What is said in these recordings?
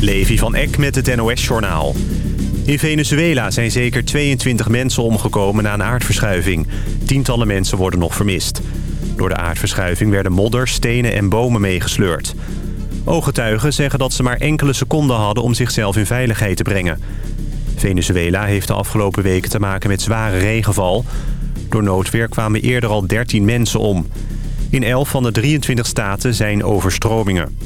Levi van Eck met het NOS-journaal. In Venezuela zijn zeker 22 mensen omgekomen na een aardverschuiving. Tientallen mensen worden nog vermist. Door de aardverschuiving werden modder, stenen en bomen meegesleurd. Ooggetuigen zeggen dat ze maar enkele seconden hadden om zichzelf in veiligheid te brengen. Venezuela heeft de afgelopen weken te maken met zware regenval. Door noodweer kwamen eerder al 13 mensen om. In 11 van de 23 staten zijn overstromingen.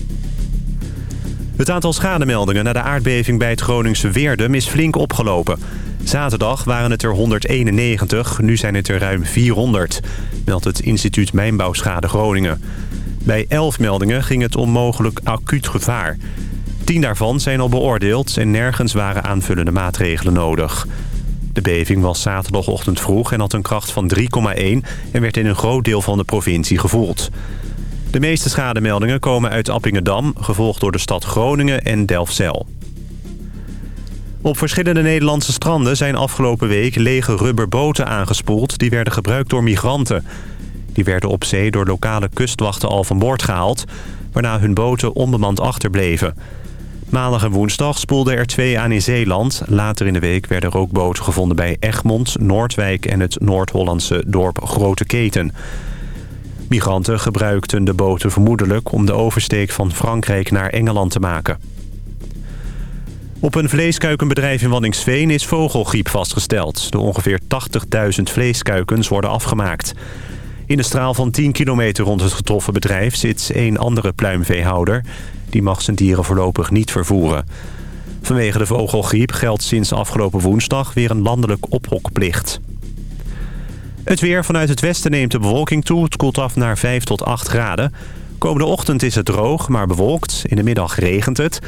Het aantal schademeldingen na de aardbeving bij het Groningse Weerdum is flink opgelopen. Zaterdag waren het er 191, nu zijn het er ruim 400, meldt het instituut Mijnbouwschade Groningen. Bij 11 meldingen ging het om mogelijk acuut gevaar. 10 daarvan zijn al beoordeeld en nergens waren aanvullende maatregelen nodig. De beving was zaterdagochtend vroeg en had een kracht van 3,1 en werd in een groot deel van de provincie gevoeld. De meeste schademeldingen komen uit Appingedam, gevolgd door de stad Groningen en Delfzijl. Op verschillende Nederlandse stranden zijn afgelopen week lege rubberboten aangespoeld... die werden gebruikt door migranten. Die werden op zee door lokale kustwachten al van boord gehaald... waarna hun boten onbemand achterbleven. Maandag en woensdag spoelden er twee aan in Zeeland. Later in de week werden er ook boten gevonden bij Egmond, Noordwijk... en het Noord-Hollandse dorp Grote Keten... Migranten gebruikten de boten vermoedelijk om de oversteek van Frankrijk naar Engeland te maken. Op een vleeskuikenbedrijf in Wanningsveen is vogelgriep vastgesteld. De ongeveer 80.000 vleeskuikens worden afgemaakt. In de straal van 10 kilometer rond het getroffen bedrijf zit een andere pluimveehouder. Die mag zijn dieren voorlopig niet vervoeren. Vanwege de vogelgriep geldt sinds afgelopen woensdag weer een landelijk ophokplicht. Het weer vanuit het westen neemt de bewolking toe. Het koelt af naar 5 tot 8 graden. Komende ochtend is het droog, maar bewolkt. In de middag regent het.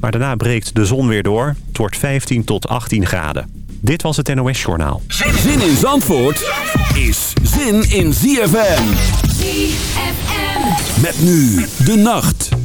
Maar daarna breekt de zon weer door. Het wordt 15 tot 18 graden. Dit was het NOS Journaal. Zin in Zandvoort is zin in ZFM. ZFM. Met nu de nacht.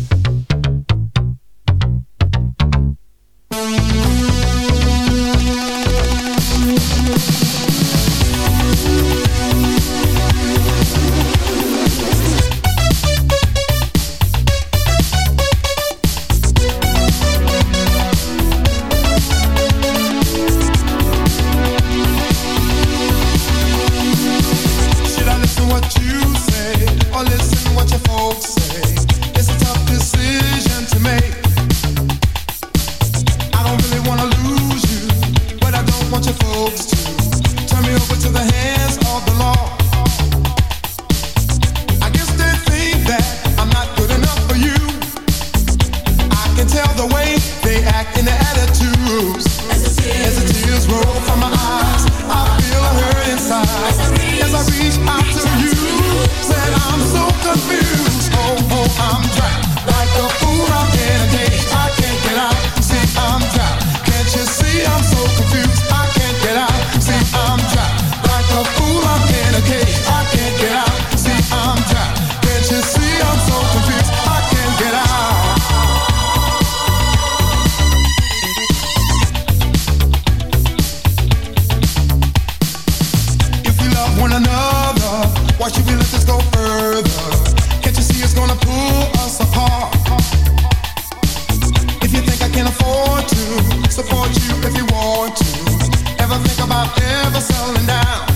Can afford to support you if you want to, ever think about ever settling down?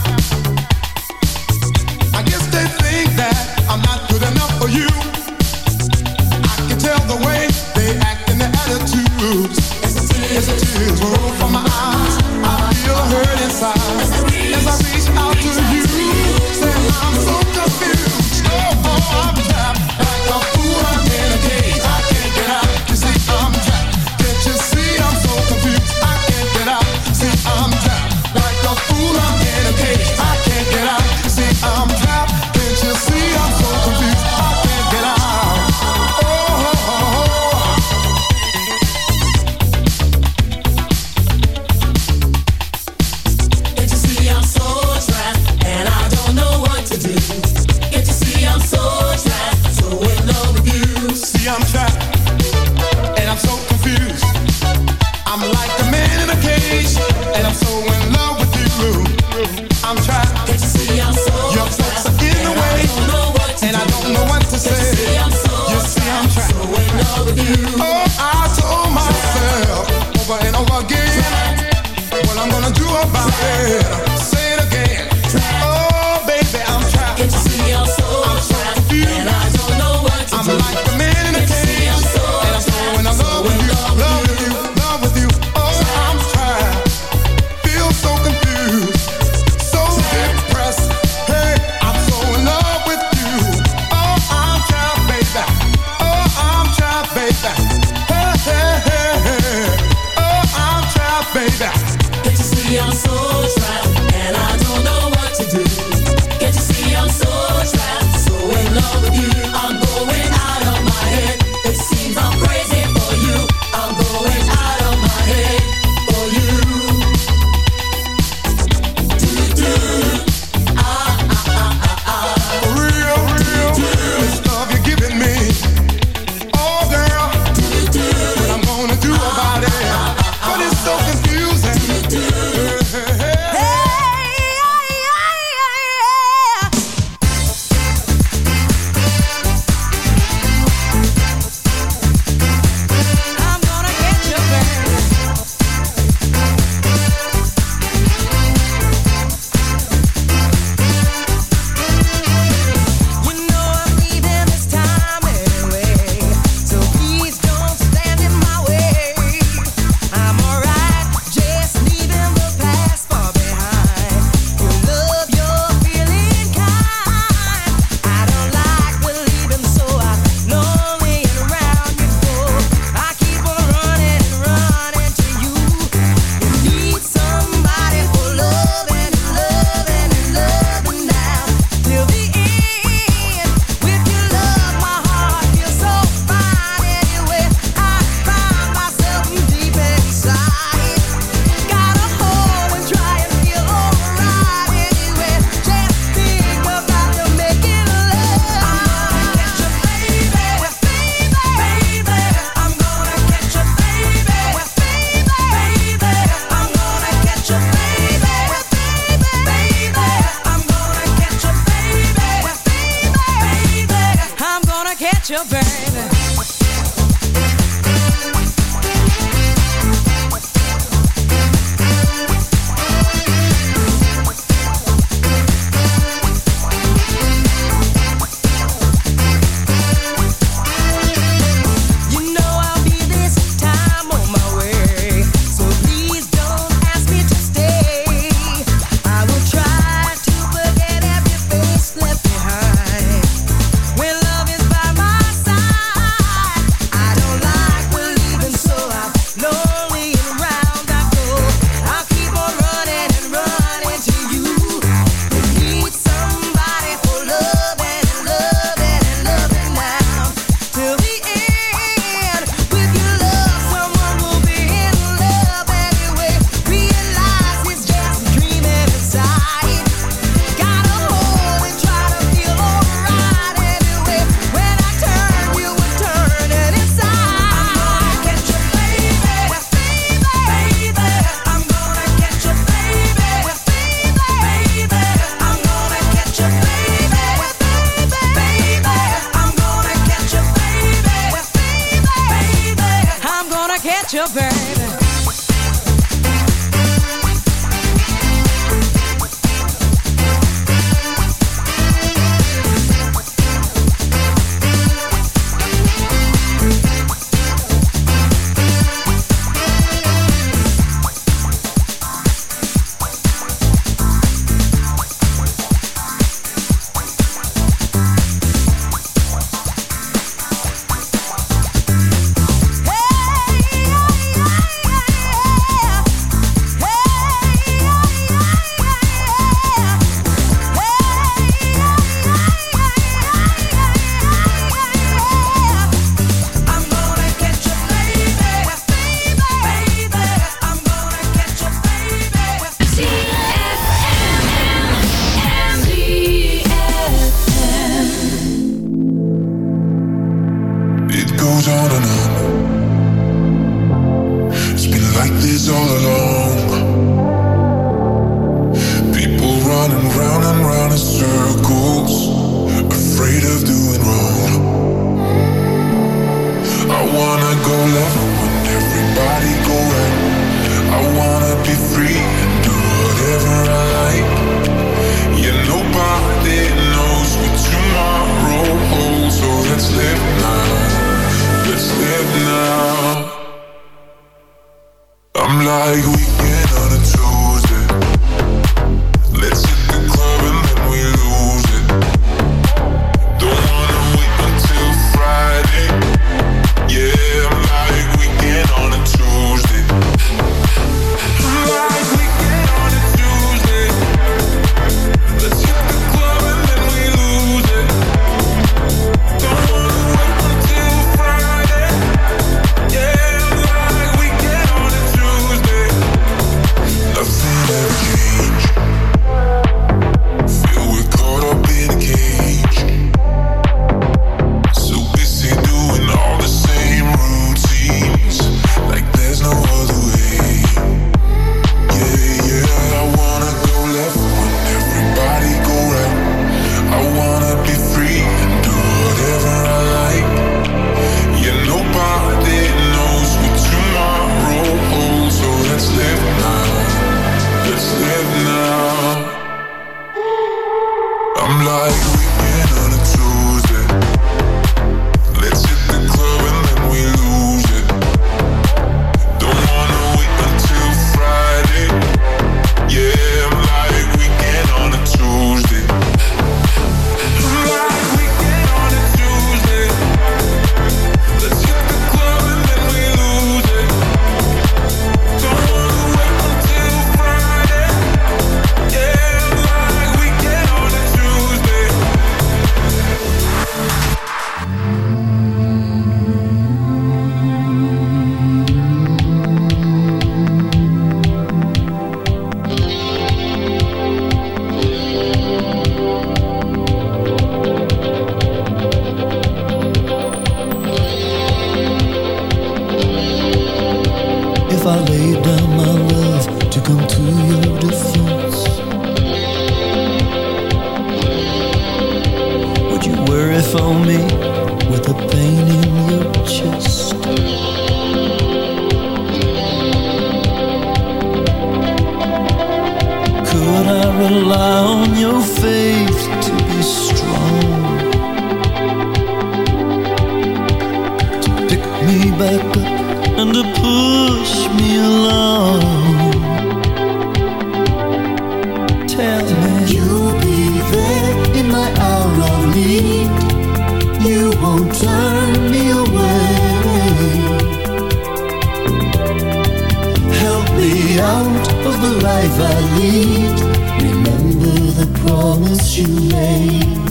promise you made.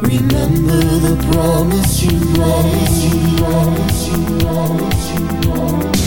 Remember the promise you made. You, promise you, promise you, promise.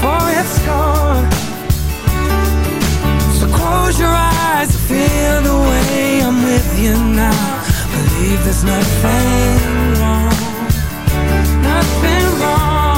For it's gone. So close your eyes, feel the way I'm with you now. Believe there's nothing wrong, nothing wrong.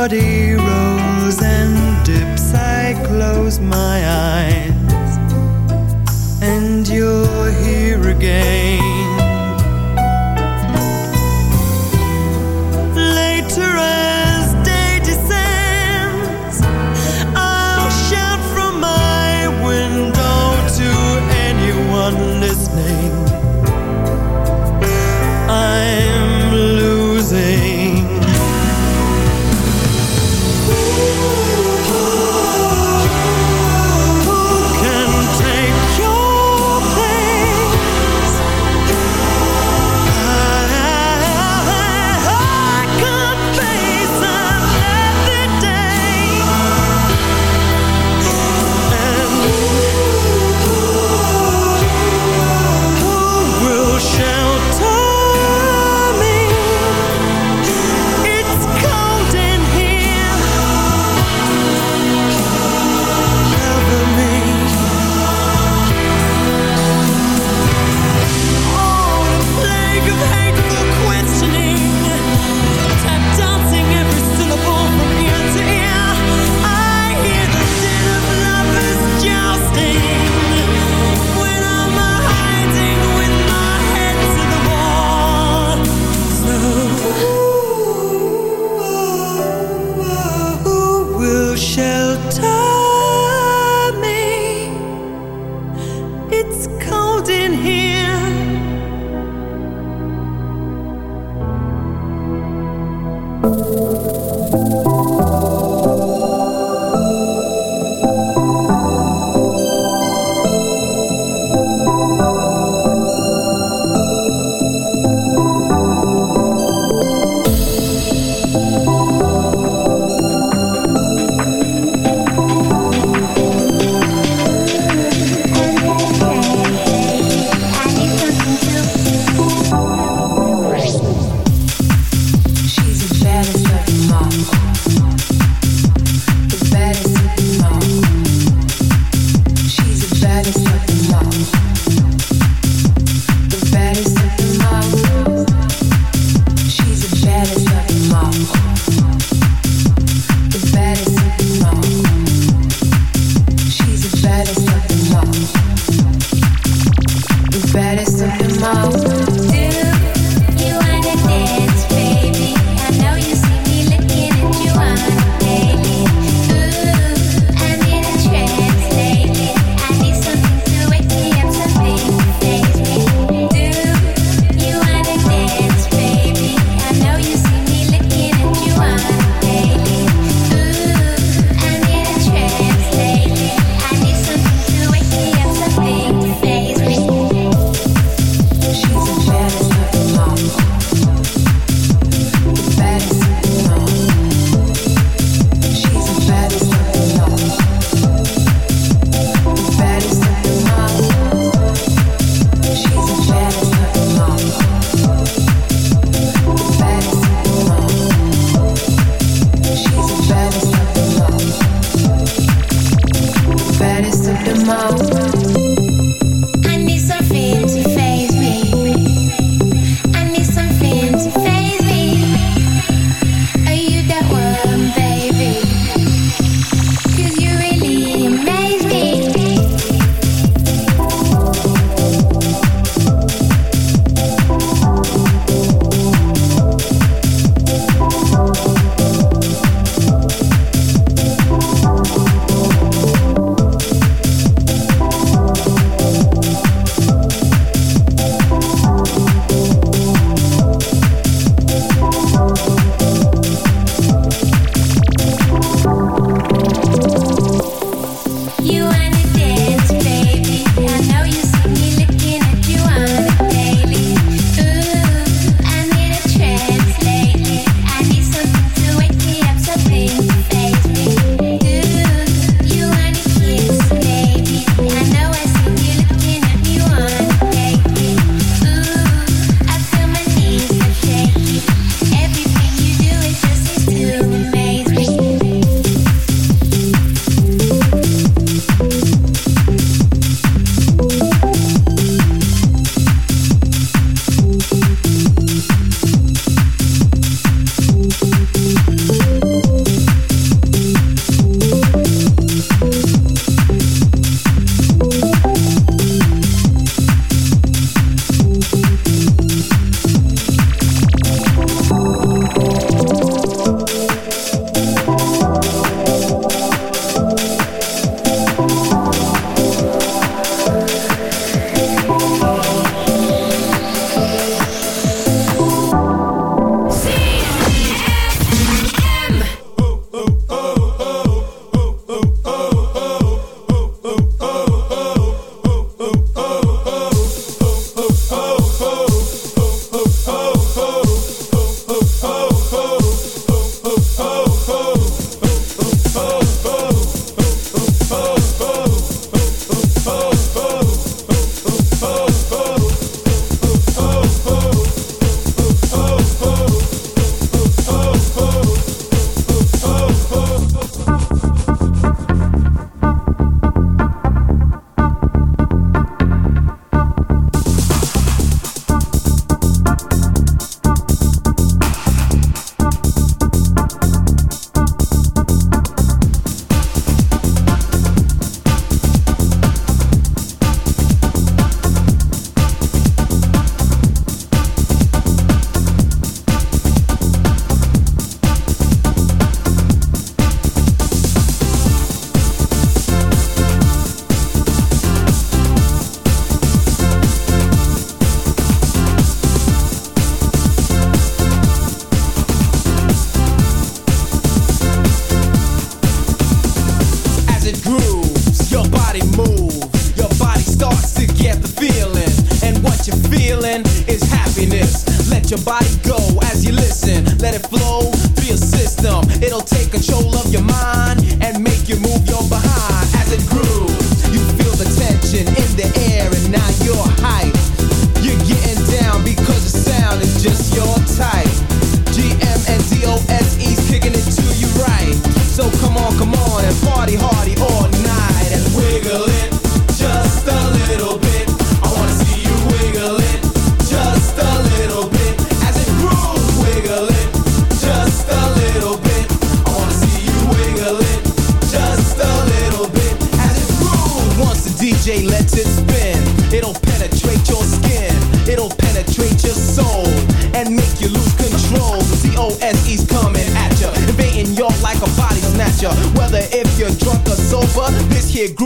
somebody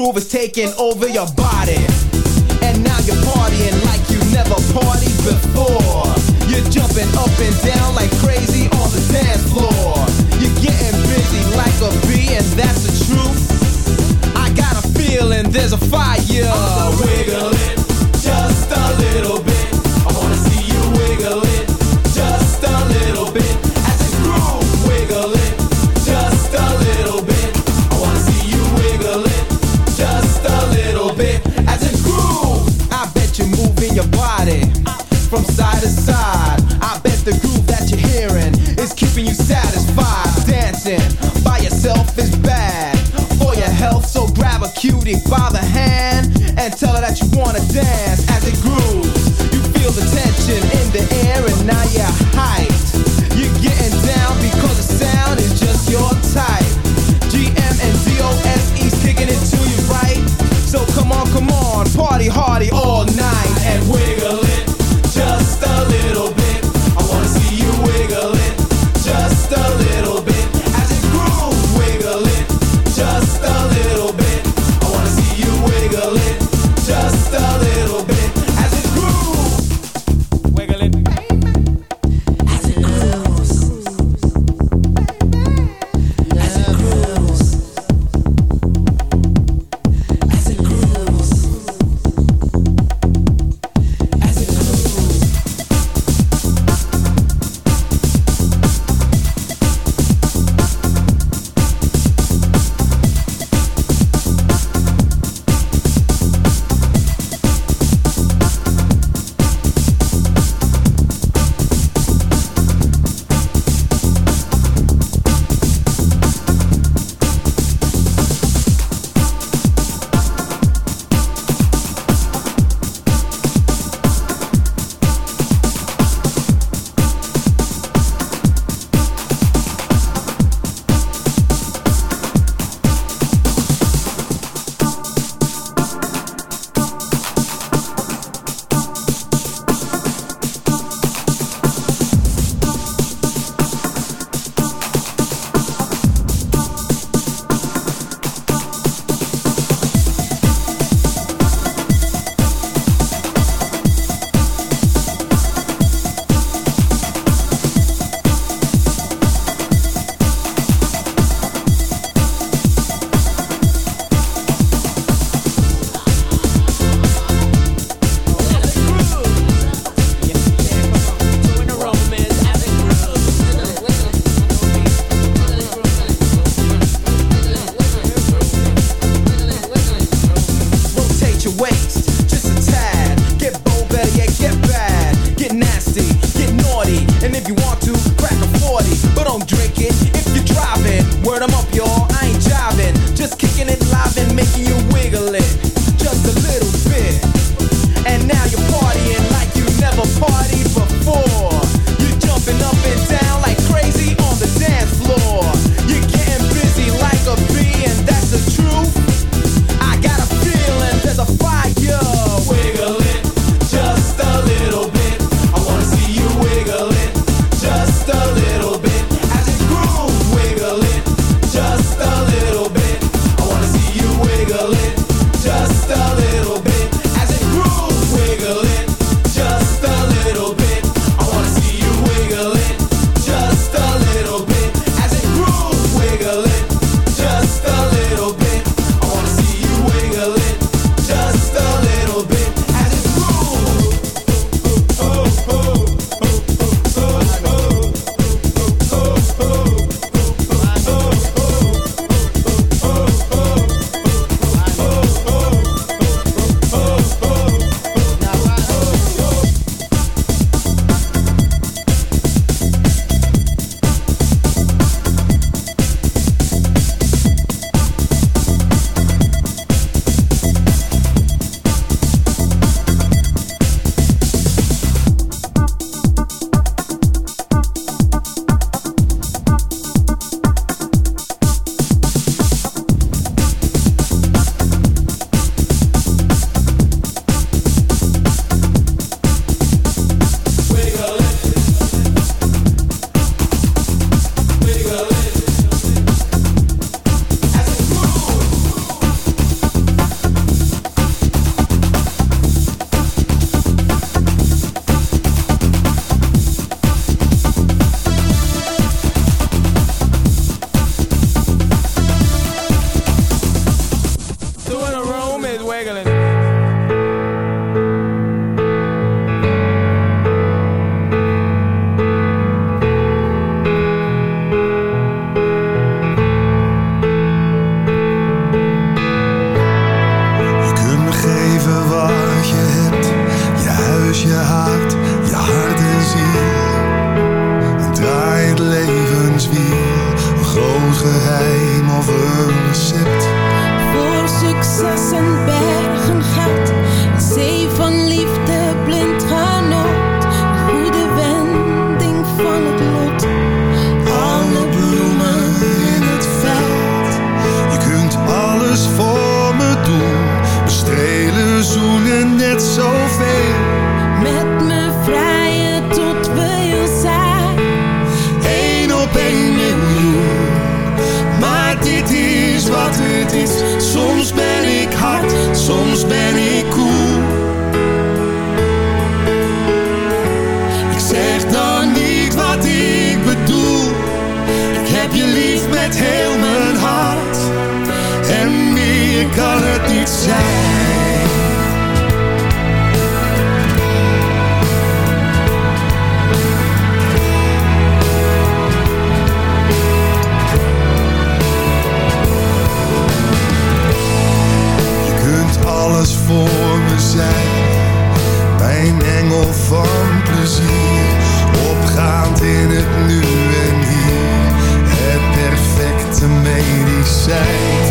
groove is taking over your body. Perfecte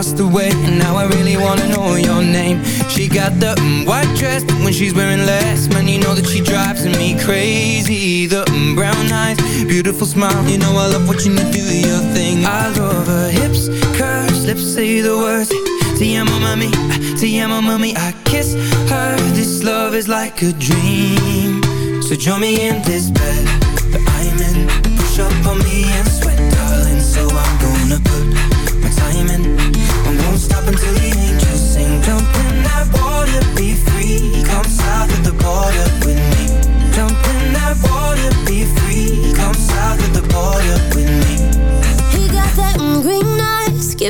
looking from across the way, and now I really wanna know your name. She got the mm, white dress, but when she's wearing less, man, you know that she drives me crazy. The mm, brown eyes, beautiful smile, you know I love watching you do your thing. I love her hips, curves, lips say the words. Te amo, mami, te amo, mami. I kiss her. This love is like a dream. So join me in this bed that I'm in. Push up on me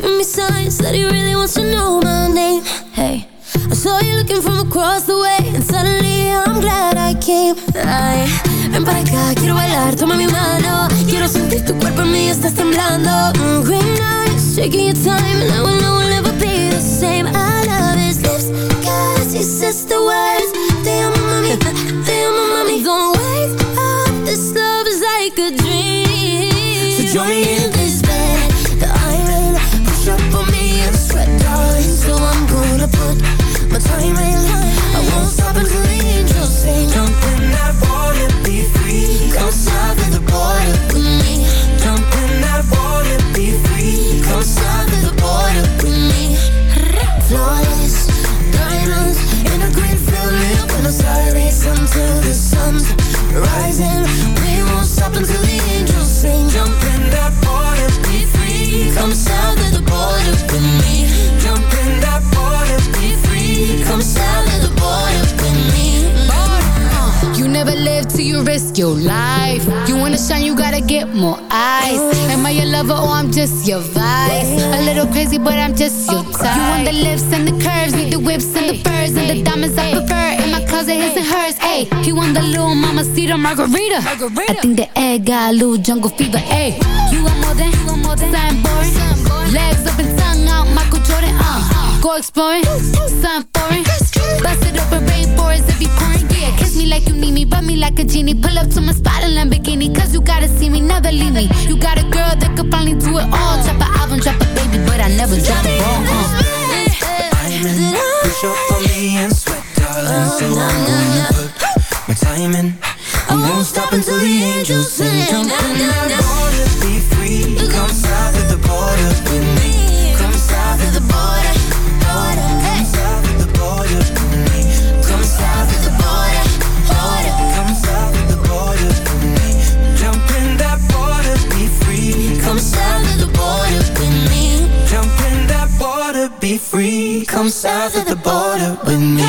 giving me signs that he really wants to know my name. Hey, I saw you looking from across the way, and suddenly I'm glad I came. Ay, ven para acá, quiero bailar, toma mi mano. Quiero sentir tu cuerpo en mí, estás temblando. Mm, green eyes, taking your time, and I will know we'll never be the same. I love his lips, cause he says the words. Mami, te amo, mami. Don't wake up, this love is like a dream. So join me in Ayy, he want the little mama cedar margarita. I think the egg got a little jungle fever. Ayy, you want more than, you want more than something boring. Legs up and tongue out, Michael Jordan. Uh, go exploring, something foreign. Bust it open, rainforest if you pouring. Yeah, kiss me like you need me, rub me like a genie. Pull up to my spot in Lamborghini, cause you gotta see me, never leave me. You got a girl that could finally do it all. Drop an album, drop a baby, but I never drop a ball. Uh. Diamond, push up on me and sweat, darling. So I'm gonna put I won't stop until the angels sing. Jump in that water, be free. Come south of the border with me. Come south of the border, border. Come south of the border with me. Come south of the border, border. Come south of the border with me. Jump in that water, be free. Come south of the border with me. Jump in that water, be free. Come south of the border with me.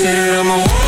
I'm a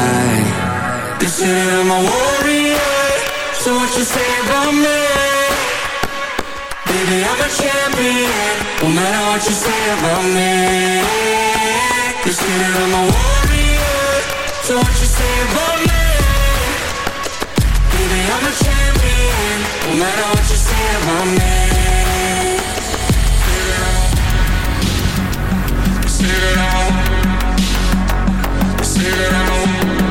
That I'm a warrior, so what you say about me? Baby, I'm a champion, no matter what you say about me. That I'm a warrior, so what you say about me? Baby, I'm a champion, no matter what you say about me. Say that I'm Say that I'm